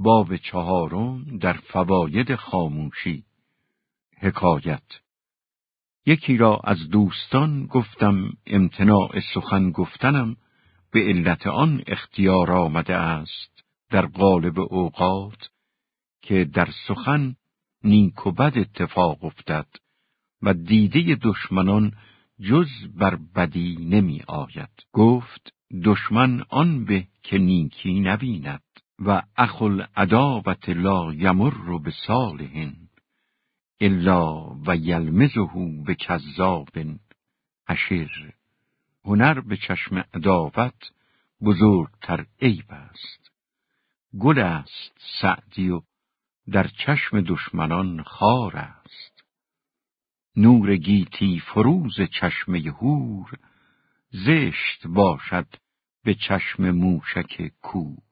باب چهارم در فواید خاموشی. حکایت. یکی را از دوستان گفتم امتناع سخن گفتنم به علت آن اختیار آمده است در قالب اوقات که در سخن نیک و بد اتفاق افتد و دیده دشمنان جز بر بدی نمی آید. گفت دشمن آن به که نیکی نبیند. و اخل عداوت لا یمر به صالحین الا و یلمزه به کذاب اشیر هنر به چشم عداوت بزرگتر عیب است. گل است سعدی و در چشم دشمنان خار است. نور گیتی فروز چشم هور زشت باشد به چشم موشک کور